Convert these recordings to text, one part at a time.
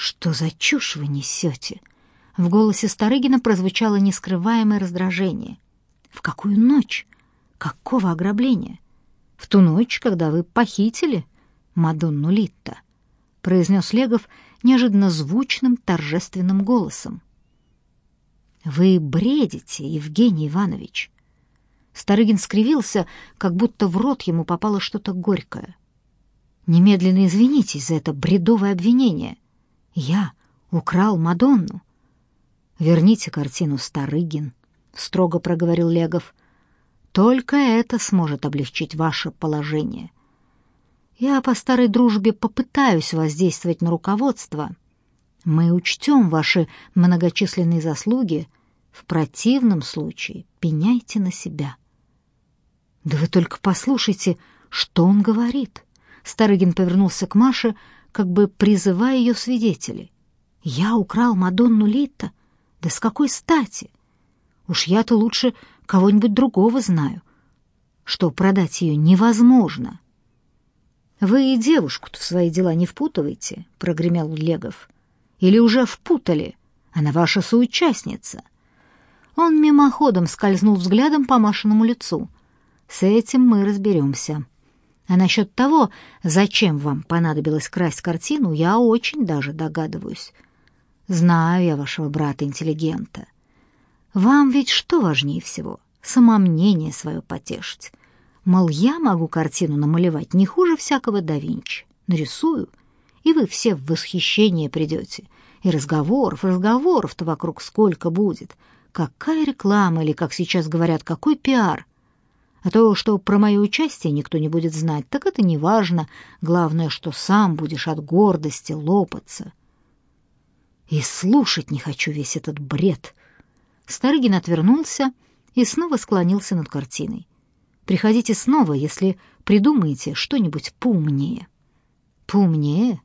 «Что за чушь вы несете?» В голосе Старыгина прозвучало нескрываемое раздражение. «В какую ночь? Какого ограбления? В ту ночь, когда вы похитили Мадонну Литта?» произнес Легов неожиданно звучным торжественным голосом. «Вы бредите, Евгений Иванович!» Старыгин скривился, как будто в рот ему попало что-то горькое. «Немедленно извинитесь за это бредовое обвинение. Я украл Мадонну. Верните картину, Старыгин, строго проговорил Легов. Только это сможет облегчить ваше положение. Я по старой дружбе попытаюсь воздействовать на руководство. Мы учтем ваши многочисленные заслуги. В противном случае пеняйте на себя. Да вы только послушайте, что он говорит. Старыгин повернулся к Маше, как бы призывая ее в свидетели. «Я украл Мадонну Литта? Да с какой стати? Уж я-то лучше кого-нибудь другого знаю, что продать ее невозможно». «Вы и девушку-то в свои дела не впутываете», — прогремел Легов. «Или уже впутали? Она ваша соучастница». Он мимоходом скользнул взглядом по Машиному лицу. «С этим мы разберемся». А насчет того, зачем вам понадобилось красть картину, я очень даже догадываюсь. Знаю я вашего брата-интеллигента. Вам ведь что важнее всего? Самомнение свое потешить. Мол, я могу картину намалевать не хуже всякого да Винчи. Нарисую, и вы все в восхищение придете. И разговоров, разговоров-то вокруг сколько будет. Какая реклама или, как сейчас говорят, какой пиар. А то, что про мое участие никто не будет знать, так это не важно. Главное, что сам будешь от гордости лопаться. И слушать не хочу весь этот бред. Старыгин отвернулся и снова склонился над картиной. Приходите снова, если придумаете что-нибудь поумнее. Поумнее?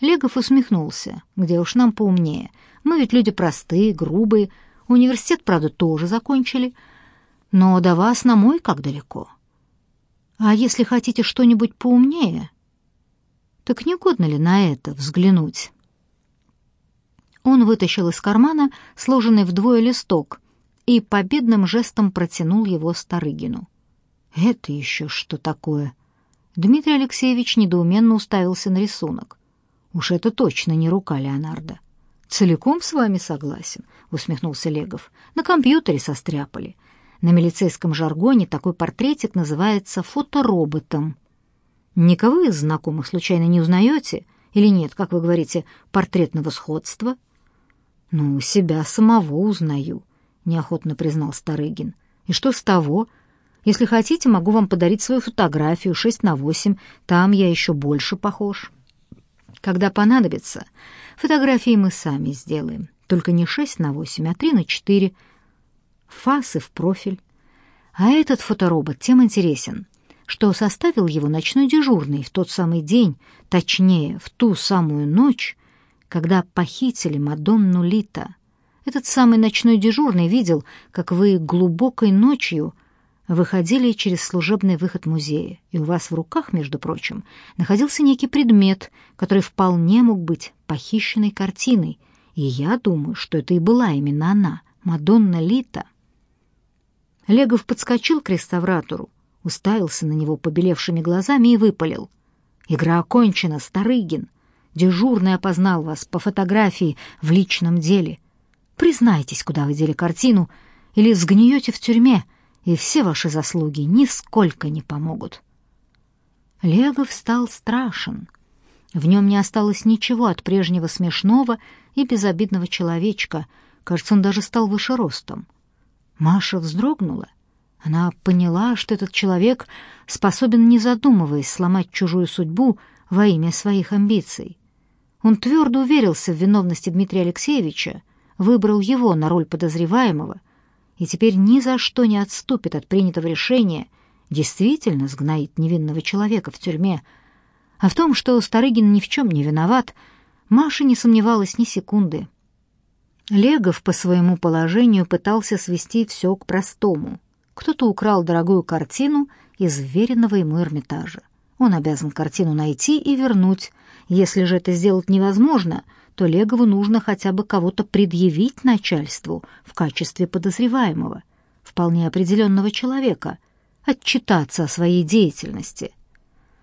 Легов усмехнулся. Где уж нам поумнее? Мы ведь люди простые, грубые. Университет, правда, тоже закончили — но до вас на мой как далеко. А если хотите что-нибудь поумнее, так не угодно ли на это взглянуть?» Он вытащил из кармана сложенный вдвое листок и победным жестом протянул его Старыгину. «Это еще что такое?» Дмитрий Алексеевич недоуменно уставился на рисунок. «Уж это точно не рука Леонардо». «Целиком с вами согласен», — усмехнулся Легов. «На компьютере состряпали. На милицейском жаргоне такой портретик называется фотороботом. Никого из знакомых случайно не узнаете? Или нет, как вы говорите, портретного сходства? Ну, себя самого узнаю, неохотно признал Старыгин. И что с того? Если хотите, могу вам подарить свою фотографию 6 на 8, там я еще больше похож. Когда понадобится, фотографии мы сами сделаем. Только не 6 на 8, а 3 на 4 фасы в профиль. А этот фоторобот тем интересен, что составил его ночной дежурный в тот самый день, точнее, в ту самую ночь, когда похитили Мадонну Лита. Этот самый ночной дежурный видел, как вы глубокой ночью выходили через служебный выход музея, и у вас в руках, между прочим, находился некий предмет, который вполне мог быть похищенной картиной, и я думаю, что это и была именно она, Мадонна Лита. Легов подскочил к реставратору, уставился на него побелевшими глазами и выпалил. «Игра окончена, Старыгин. Дежурный опознал вас по фотографии в личном деле. Признайтесь, куда вы дели картину, или сгниете в тюрьме, и все ваши заслуги нисколько не помогут». Легов стал страшен. В нем не осталось ничего от прежнего смешного и безобидного человечка. Кажется, он даже стал выше ростом. Маша вздрогнула. Она поняла, что этот человек способен, не задумываясь, сломать чужую судьбу во имя своих амбиций. Он твердо уверился в виновности Дмитрия Алексеевича, выбрал его на роль подозреваемого и теперь ни за что не отступит от принятого решения, действительно сгноит невинного человека в тюрьме. А в том, что Старыгин ни в чем не виноват, Маша не сомневалась ни секунды. Легов по своему положению пытался свести все к простому. Кто-то украл дорогую картину из веренного ему Эрмитажа. Он обязан картину найти и вернуть, Если же это сделать невозможно, то Легову нужно хотя бы кого-то предъявить начальству в качестве подозреваемого, вполне определенного человека, отчитаться о своей деятельности.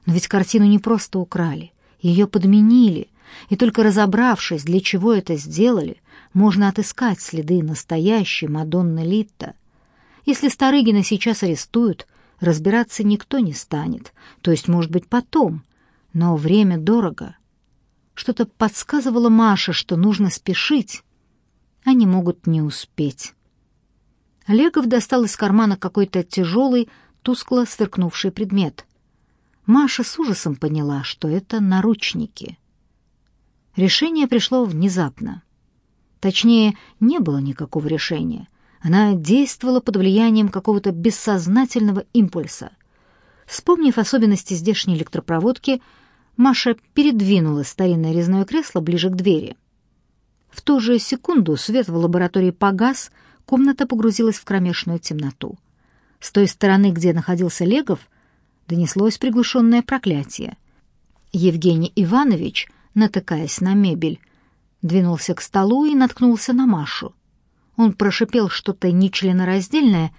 Но ведь картину не просто украли, ее подменили, и только разобравшись, для чего это сделали, можно отыскать следы настоящей Мадонны Литта. Если Старыгина сейчас арестуют, разбираться никто не станет, то есть, может быть, потом, но время дорого. Что-то подсказывало Маше, что нужно спешить. Они могут не успеть. Олегов достал из кармана какой-то тяжелый, тускло сверкнувший предмет. Маша с ужасом поняла, что это наручники. Решение пришло внезапно. Точнее, не было никакого решения. Она действовала под влиянием какого-то бессознательного импульса. Вспомнив особенности здешней электропроводки, Маша передвинула старинное резное кресло ближе к двери. В ту же секунду свет в лаборатории погас, комната погрузилась в кромешную темноту. С той стороны, где находился Легов, донеслось приглушенное проклятие. Евгений Иванович, натыкаясь на мебель, двинулся к столу и наткнулся на Машу. Он прошипел что-то нечленораздельное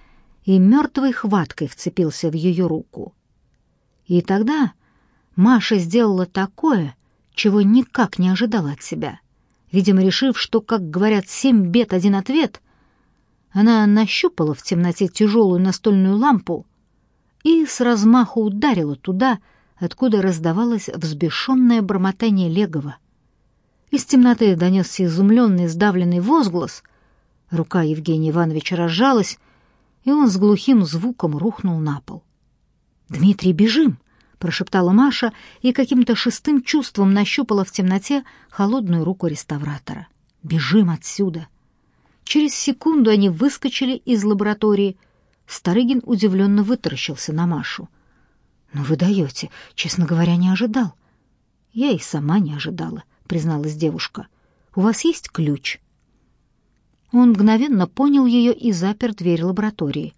и мертвой хваткой вцепился в ее руку. И тогда Маша сделала такое, чего никак не ожидала от себя. Видимо, решив, что, как говорят, семь бед, один ответ, она нащупала в темноте тяжелую настольную лампу и с размаху ударила туда, откуда раздавалось взбешенное бормотание Легова. Из темноты донесся изумленный, сдавленный возглас. Рука Евгения Ивановича разжалась, и он с глухим звуком рухнул на пол. «Дмитрий, бежим!» — прошептала Маша и каким-то шестым чувством нащупала в темноте холодную руку реставратора. «Бежим отсюда!» Через секунду они выскочили из лаборатории. Старыгин удивленно вытаращился на Машу. «Но вы даете, честно говоря, не ожидал». «Я и сама не ожидала», — призналась девушка. «У вас есть ключ?» Он мгновенно понял ее и запер дверь лаборатории.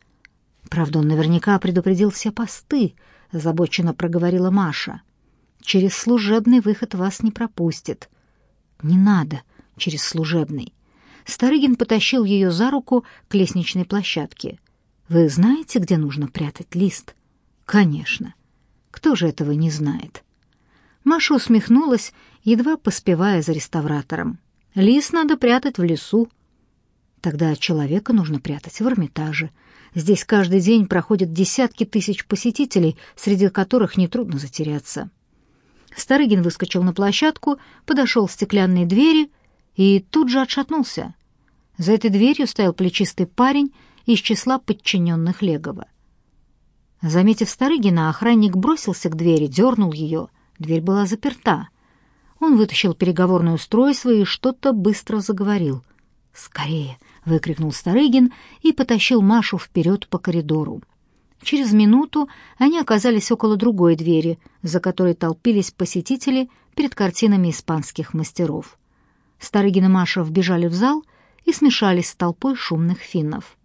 Правда, он наверняка предупредил все посты, — озабоченно проговорила Маша. «Через служебный выход вас не пропустит». «Не надо через служебный». Старыгин потащил ее за руку к лестничной площадке. «Вы знаете, где нужно прятать лист?» «Конечно. Кто же этого не знает?» Маша усмехнулась, едва поспевая за реставратором. «Лис надо прятать в лесу». «Тогда человека нужно прятать в Эрмитаже. Здесь каждый день проходят десятки тысяч посетителей, среди которых нетрудно затеряться». Старыгин выскочил на площадку, подошел к стеклянной двери и тут же отшатнулся. За этой дверью стоял плечистый парень из числа подчиненных Легова. Заметив Старыгина, охранник бросился к двери, дернул ее — Дверь была заперта. Он вытащил переговорное устройство и что-то быстро заговорил. «Скорее!» — выкрикнул Старыгин и потащил Машу вперед по коридору. Через минуту они оказались около другой двери, за которой толпились посетители перед картинами испанских мастеров. Старыгин и Маша вбежали в зал и смешались с толпой шумных финнов.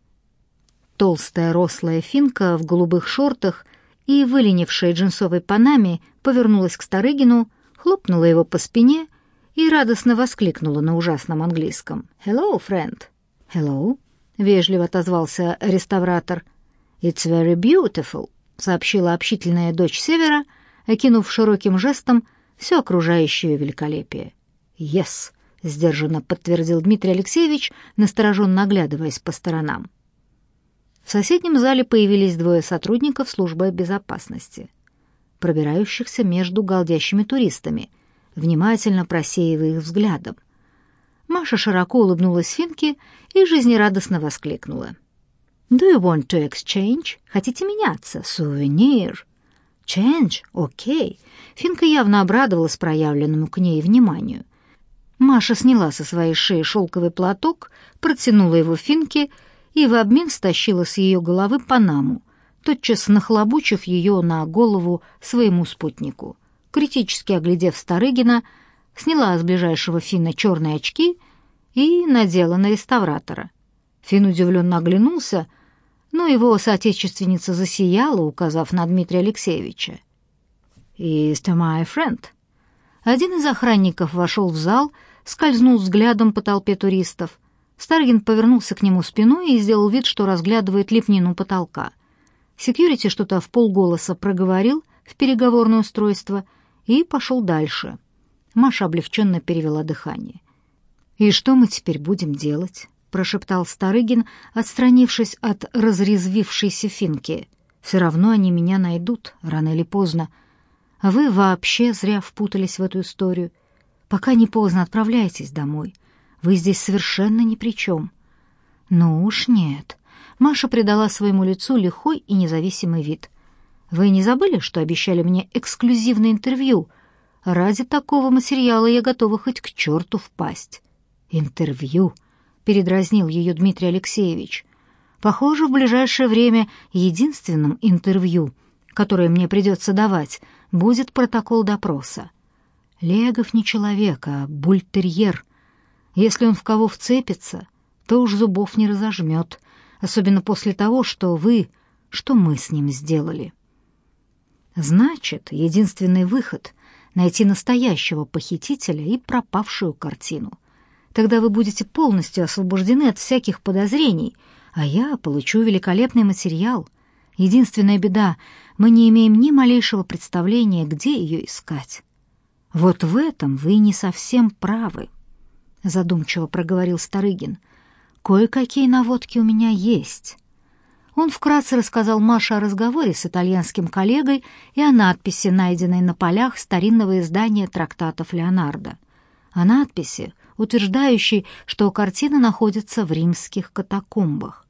Толстая рослая финка в голубых шортах и, выленившая джинсовой панаме, повернулась к Старыгину, хлопнула его по спине и радостно воскликнула на ужасном английском. «Hello, friend!» «Hello!» — вежливо отозвался реставратор. «It's very beautiful!» — сообщила общительная дочь Севера, окинув широким жестом все окружающее великолепие. «Yes!» — сдержанно подтвердил Дмитрий Алексеевич, настороженно оглядываясь по сторонам. В соседнем зале появились двое сотрудников службы безопасности, пробирающихся между галдящими туристами, внимательно просеивая их взглядом. Маша широко улыбнулась Финке и жизнерадостно воскликнула. «Do you want to exchange? Хотите меняться? Сувенир?» «Change? Окей». Okay. Финка явно обрадовалась проявленному к ней вниманию. Маша сняла со своей шеи шелковый платок, протянула его Финке и в обмен стащила с ее головы панаму, тотчас нахлобучив ее на голову своему спутнику. Критически оглядев Старыгина, сняла с ближайшего Фина черные очки и надела на реставратора. Фин удивленно оглянулся, но его соотечественница засияла, указав на Дмитрия Алексеевича. «Is to my friend?» Один из охранников вошел в зал, скользнул взглядом по толпе туристов. Старгин повернулся к нему спиной и сделал вид, что разглядывает лепнину потолка. Секьюрити что-то в полголоса проговорил в переговорное устройство и пошел дальше. Маша облегченно перевела дыхание. «И что мы теперь будем делать?» — прошептал Старыгин, отстранившись от разрезвившейся финки. «Все равно они меня найдут, рано или поздно. А вы вообще зря впутались в эту историю. Пока не поздно, отправляйтесь домой. Вы здесь совершенно ни при чем». «Ну уж нет». Маша придала своему лицу лихой и независимый вид. «Вы не забыли, что обещали мне эксклюзивное интервью? Ради такого материала я готова хоть к черту впасть». «Интервью?» — передразнил ее Дмитрий Алексеевич. «Похоже, в ближайшее время единственным интервью, которое мне придется давать, будет протокол допроса. Легов не человек, а бультерьер. Если он в кого вцепится, то уж зубов не разожмет, особенно после того, что вы, что мы с ним сделали». Значит, единственный выход — найти настоящего похитителя и пропавшую картину. Тогда вы будете полностью освобождены от всяких подозрений, а я получу великолепный материал. Единственная беда — мы не имеем ни малейшего представления, где ее искать. Вот в этом вы не совсем правы, — задумчиво проговорил Старыгин. Кое-какие наводки у меня есть. Он вкратце рассказал Маше о разговоре с итальянским коллегой и о надписи, найденной на полях старинного издания трактатов Леонардо. О надписи утверждающий, что картина находится в римских катакомбах.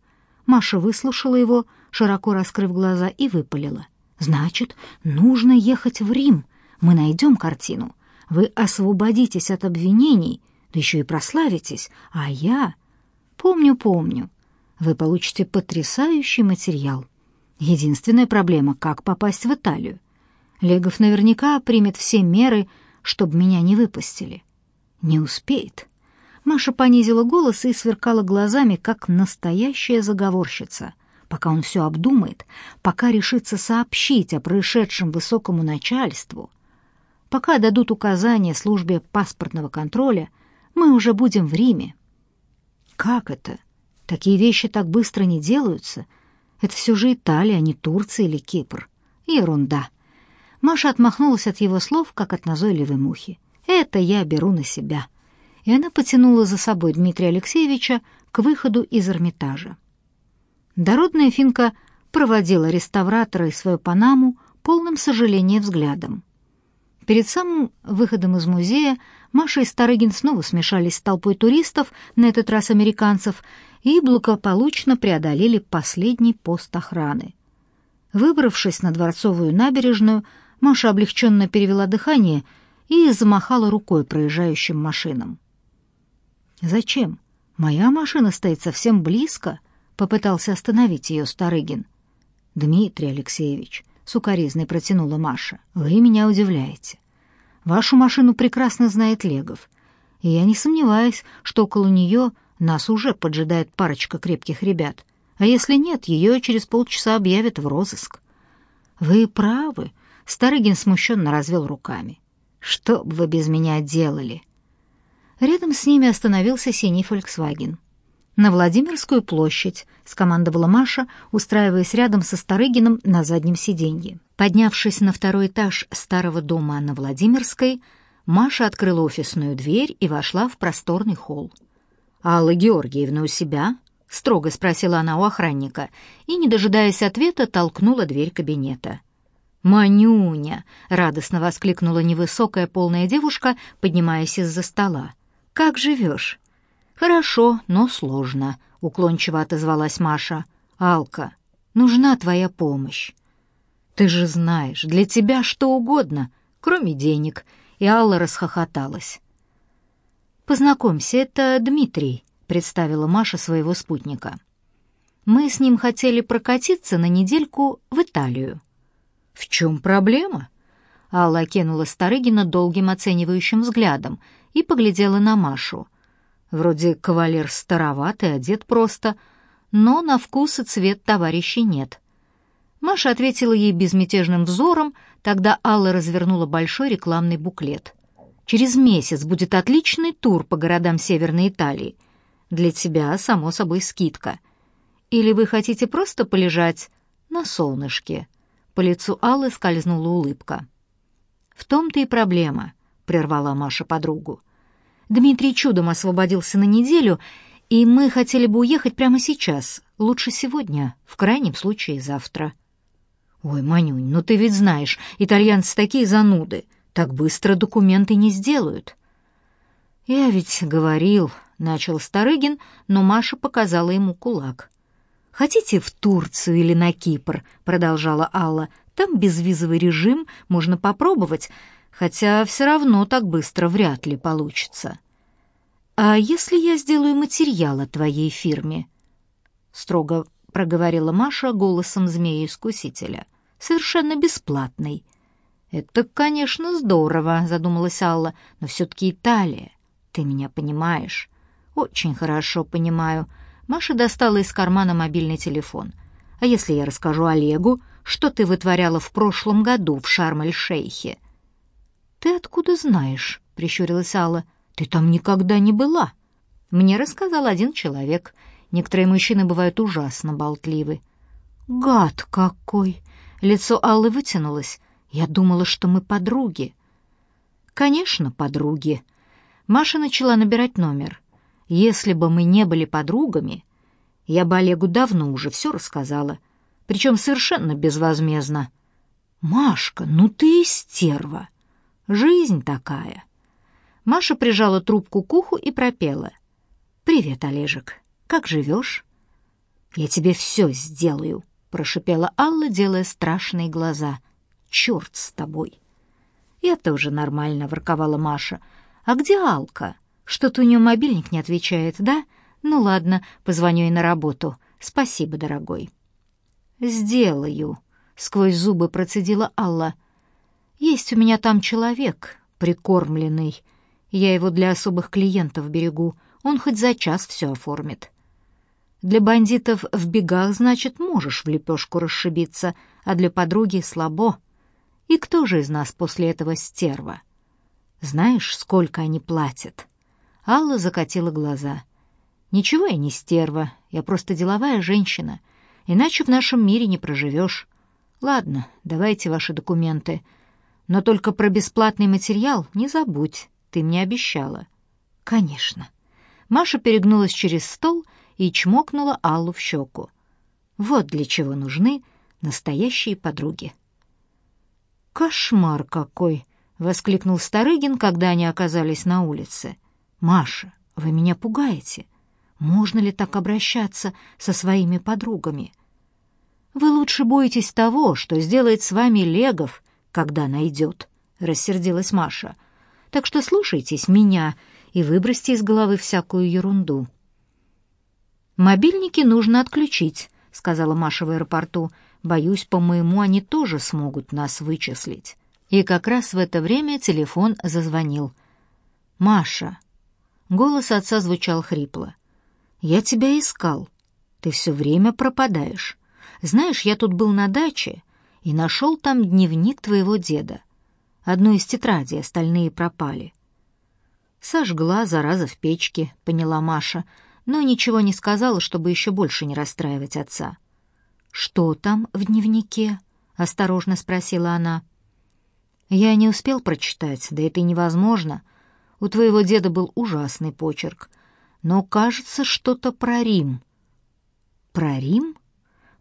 Маша выслушала его, широко раскрыв глаза, и выпалила. «Значит, нужно ехать в Рим. Мы найдем картину. Вы освободитесь от обвинений, да еще и прославитесь, а я...» «Помню, помню. Вы получите потрясающий материал. Единственная проблема — как попасть в Италию. Легов наверняка примет все меры, чтобы меня не выпустили. Не успеет. Маша понизила голос и сверкала глазами, как настоящая заговорщица. Пока он все обдумает, пока решится сообщить о происшедшем высокому начальству, пока дадут указания службе паспортного контроля, мы уже будем в Риме. Как это? Такие вещи так быстро не делаются. Это все же Италия, а не Турция или Кипр. Ерунда. Маша отмахнулась от его слов, как от назойливой мухи. Это я беру на себя. И она потянула за собой Дмитрия Алексеевича к выходу из Эрмитажа. Дородная финка проводила реставратора и свою панаму полным сожаления взглядом. Перед самым выходом из музея Маша и Старыгин снова смешались с толпой туристов, на этот раз американцев, и благополучно преодолели последний пост охраны. Выбравшись на Дворцовую набережную, Маша облегченно перевела дыхание — и замахала рукой проезжающим машинам. «Зачем? Моя машина стоит совсем близко», — попытался остановить ее Старыгин. «Дмитрий Алексеевич», — сукоризной протянула Маша, — «вы меня удивляете. Вашу машину прекрасно знает Легов, и я не сомневаюсь, что около нее нас уже поджидает парочка крепких ребят, а если нет, ее через полчаса объявят в розыск». «Вы правы», — Старыгин смущенно развел руками. Что бы вы без меня делали?» Рядом с ними остановился синий «Фольксваген». «На Владимирскую площадь», — скомандовала Маша, устраиваясь рядом со Старыгином на заднем сиденье. Поднявшись на второй этаж старого дома на Владимирской, Маша открыла офисную дверь и вошла в просторный холл. «Алла Георгиевна у себя?» — строго спросила она у охранника и, не дожидаясь ответа, толкнула дверь кабинета. «Манюня!» — радостно воскликнула невысокая полная девушка, поднимаясь из-за стола. «Как живешь?» «Хорошо, но сложно», — уклончиво отозвалась Маша. «Алка, нужна твоя помощь». «Ты же знаешь, для тебя что угодно, кроме денег», — и Алла расхохоталась. «Познакомься, это Дмитрий», — представила Маша своего спутника. «Мы с ним хотели прокатиться на недельку в Италию». «В чем проблема?» Алла окинула Старыгина долгим оценивающим взглядом и поглядела на Машу. Вроде кавалер староватый, одет просто, но на вкус и цвет товарищей нет. Маша ответила ей безмятежным взором, тогда Алла развернула большой рекламный буклет. Через месяц будет отличный тур по городам Северной Италии. Для тебя, само собой, скидка. Или вы хотите просто полежать на солнышке?» По лицу Аллы скользнула улыбка. «В том-то и проблема», — прервала Маша подругу. «Дмитрий чудом освободился на неделю, и мы хотели бы уехать прямо сейчас, лучше сегодня, в крайнем случае завтра». «Ой, Манюнь, ну ты ведь знаешь, итальянцы такие зануды, так быстро документы не сделают». «Я ведь говорил», — начал Старыгин, но Маша показала ему кулак. «Хотите в Турцию или на Кипр?» — продолжала Алла. «Там безвизовый режим, можно попробовать, хотя все равно так быстро вряд ли получится». «А если я сделаю материал о твоей фирме?» — строго проговорила Маша голосом змея-искусителя. «Совершенно бесплатный». «Это, конечно, здорово», — задумалась Алла, — «но все-таки Италия. Ты меня понимаешь?» «Очень хорошо понимаю», Маша достала из кармана мобильный телефон. «А если я расскажу Олегу, что ты вытворяла в прошлом году в Шарм-эль-Шейхе?» «Ты откуда знаешь?» — прищурилась Алла. «Ты там никогда не была». Мне рассказал один человек. Некоторые мужчины бывают ужасно болтливы. «Гад какой!» Лицо Аллы вытянулось. «Я думала, что мы подруги». «Конечно, подруги». Маша начала набирать номер. Если бы мы не были подругами, я бы Олегу давно уже все рассказала, причем совершенно безвозмездно. «Машка, ну ты стерва! Жизнь такая!» Маша прижала трубку к уху и пропела. «Привет, Олежек, как живешь?» «Я тебе все сделаю», — прошипела Алла, делая страшные глаза. «Черт с тобой!» «Я тоже нормально», — ворковала Маша. «А где Алка?» Что-то у нее мобильник не отвечает, да? Ну ладно, позвоню ей на работу. Спасибо, дорогой. Сделаю, сквозь зубы процедила Алла. Есть у меня там человек, прикормленный. Я его для особых клиентов берегу. Он хоть за час все оформит. Для бандитов в бегах, значит, можешь в лепешку расшибиться, а для подруги слабо. И кто же из нас после этого стерва? Знаешь, сколько они платят?» Алла закатила глаза. «Ничего я не стерва, я просто деловая женщина, иначе в нашем мире не проживешь. Ладно, давайте ваши документы, но только про бесплатный материал не забудь, ты мне обещала». «Конечно». Маша перегнулась через стол и чмокнула Аллу в щеку. «Вот для чего нужны настоящие подруги». «Кошмар какой!» — воскликнул Старыгин, когда они оказались на улице. «Маша, вы меня пугаете. Можно ли так обращаться со своими подругами? Вы лучше боитесь того, что сделает с вами Легов, когда найдет», — рассердилась Маша. «Так что слушайтесь меня и выбросьте из головы всякую ерунду». «Мобильники нужно отключить», — сказала Маша в аэропорту. «Боюсь, по-моему, они тоже смогут нас вычислить». И как раз в это время телефон зазвонил. «Маша, Голос отца звучал хрипло. «Я тебя искал. Ты все время пропадаешь. Знаешь, я тут был на даче и нашел там дневник твоего деда. Одну из тетрадей, остальные пропали». «Сожгла, зараза, в печке», — поняла Маша, но ничего не сказала, чтобы еще больше не расстраивать отца. «Что там в дневнике?» — осторожно спросила она. «Я не успел прочитать, да это и невозможно. У твоего деда был ужасный почерк. Но, кажется, что-то про Рим». «Про Рим?»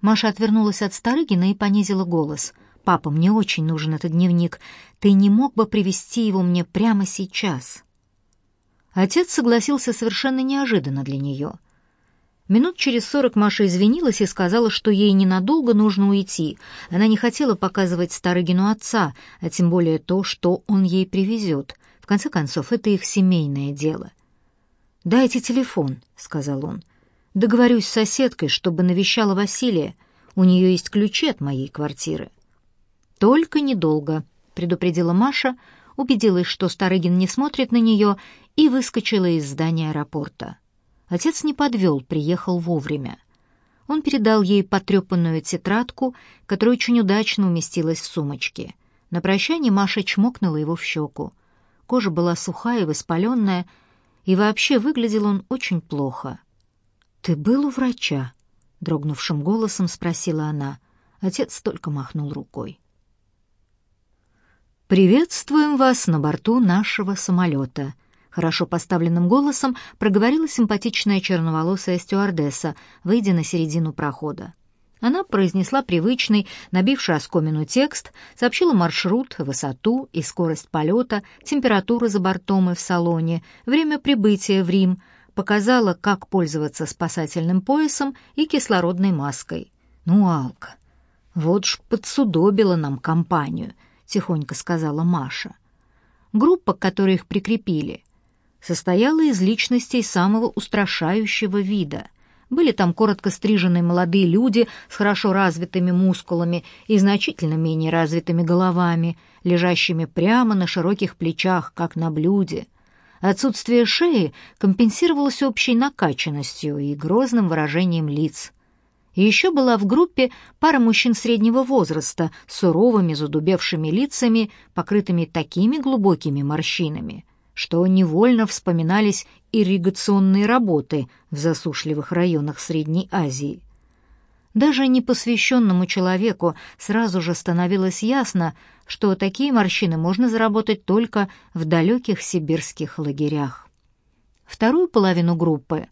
Маша отвернулась от Старыгина и понизила голос. «Папа, мне очень нужен этот дневник. Ты не мог бы привезти его мне прямо сейчас?» Отец согласился совершенно неожиданно для нее. Минут через сорок Маша извинилась и сказала, что ей ненадолго нужно уйти. Она не хотела показывать Старыгину отца, а тем более то, что он ей привезет конце концов, это их семейное дело. «Дайте телефон», — сказал он. «Договорюсь с соседкой, чтобы навещала Василия. У нее есть ключи от моей квартиры». «Только недолго», — предупредила Маша, убедилась, что Старыгин не смотрит на нее, и выскочила из здания аэропорта. Отец не подвел, приехал вовремя. Он передал ей потрепанную тетрадку, которая очень удачно уместилась в сумочке. На прощание Маша чмокнула его в щеку. кожа была сухая и воспаленная, и вообще выглядел он очень плохо. «Ты был у врача?» — дрогнувшим голосом спросила она. Отец только махнул рукой. «Приветствуем вас на борту нашего самолета», — хорошо поставленным голосом проговорила симпатичная черноволосая стюардесса, выйдя на середину прохода. Она произнесла привычный, набивший оскомину текст, сообщила маршрут, высоту и скорость полета, температуру за бортом и в салоне, время прибытия в Рим, показала, как пользоваться спасательным поясом и кислородной маской. «Ну, Алка, вот ж подсудобила нам компанию», — тихонько сказала Маша. Группа, к которой их прикрепили, состояла из личностей самого устрашающего вида — были там коротко стриженные молодые люди с хорошо развитыми мускулами и значительно менее развитыми головами, лежащими прямо на широких плечах, как на блюде. Отсутствие шеи компенсировалось общей накачанностью и грозным выражением лиц. Еще была в группе пара мужчин среднего возраста с суровыми задубевшими лицами, покрытыми такими глубокими морщинами, что невольно вспоминались ирригационные работы в засушливых районах Средней Азии. Даже непосвященному человеку сразу же становилось ясно, что такие морщины можно заработать только в далеких сибирских лагерях. Вторую половину группы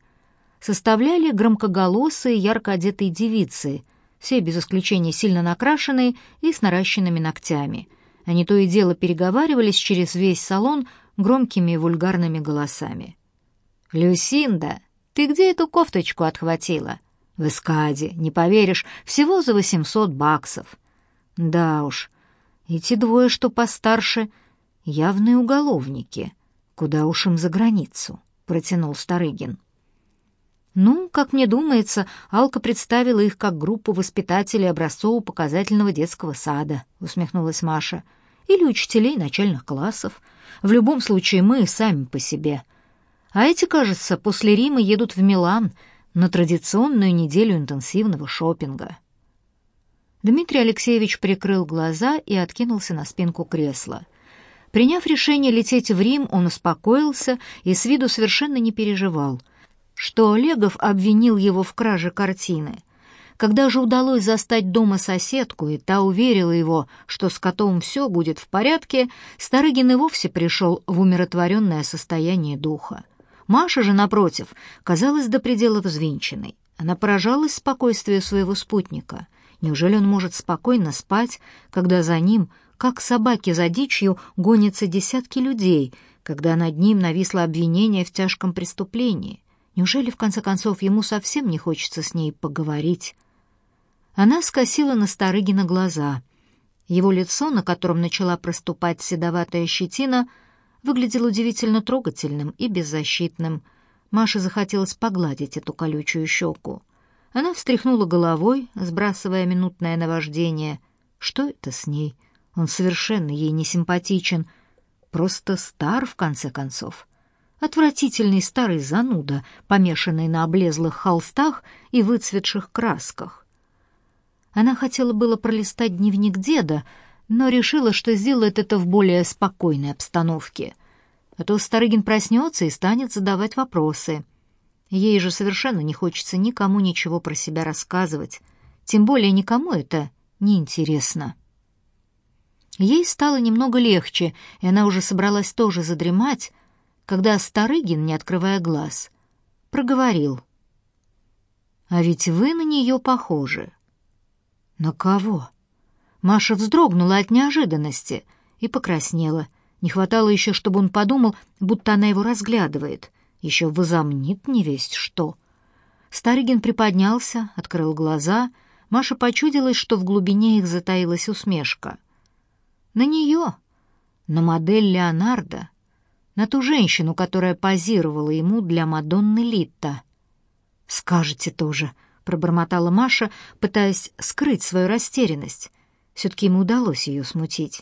составляли громкоголосые, ярко одетые девицы, все без исключения сильно накрашенные и с наращенными ногтями. Они то и дело переговаривались через весь салон громкими вульгарными голосами. «Люсинда, ты где эту кофточку отхватила?» «В эскаде, не поверишь, всего за восемьсот баксов». «Да уж, эти двое, что постарше, явные уголовники. Куда уж им за границу?» — протянул Старыгин. «Ну, как мне думается, Алка представила их как группу воспитателей образцово-показательного детского сада», — усмехнулась Маша. «Или учителей начальных классов. В любом случае мы сами по себе». А эти, кажется, после Рима едут в Милан на традиционную неделю интенсивного шопинга. Дмитрий Алексеевич прикрыл глаза и откинулся на спинку кресла. Приняв решение лететь в Рим, он успокоился и с виду совершенно не переживал, что Олегов обвинил его в краже картины. Когда же удалось застать дома соседку, и та уверила его, что с котом все будет в порядке, Старыгин и вовсе пришел в умиротворенное состояние духа. Маша же, напротив, казалась до предела взвинченной. Она поражалась спокойствию своего спутника. Неужели он может спокойно спать, когда за ним, как собаки за дичью, гонятся десятки людей, когда над ним нависло обвинение в тяжком преступлении? Неужели, в конце концов, ему совсем не хочется с ней поговорить? Она скосила на Старыгина глаза. Его лицо, на котором начала проступать седоватая щетина, — выглядел удивительно трогательным и беззащитным. Маше захотелось погладить эту колючую щеку. Она встряхнула головой, сбрасывая минутное наваждение. Что это с ней? Он совершенно ей не симпатичен. Просто стар, в конце концов. Отвратительный старый зануда, помешанный на облезлых холстах и выцветших красках. Она хотела было пролистать дневник деда, но решила, что сделает это в более спокойной обстановке. А то Старыгин проснется и станет задавать вопросы. Ей же совершенно не хочется никому ничего про себя рассказывать, тем более никому это не интересно. Ей стало немного легче, и она уже собралась тоже задремать, когда Старыгин, не открывая глаз, проговорил. «А ведь вы на нее похожи». «На кого?» Маша вздрогнула от неожиданности и покраснела. Не хватало еще, чтобы он подумал, будто она его разглядывает. Еще возомнит невесть что. Старыгин приподнялся, открыл глаза. Маша почудилась, что в глубине их затаилась усмешка. На нее, на модель Леонардо, на ту женщину, которая позировала ему для Мадонны Литта. «Скажете тоже», — пробормотала Маша, пытаясь скрыть свою растерянность. Все-таки ему удалось ее смутить.